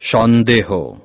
সন্দেহ।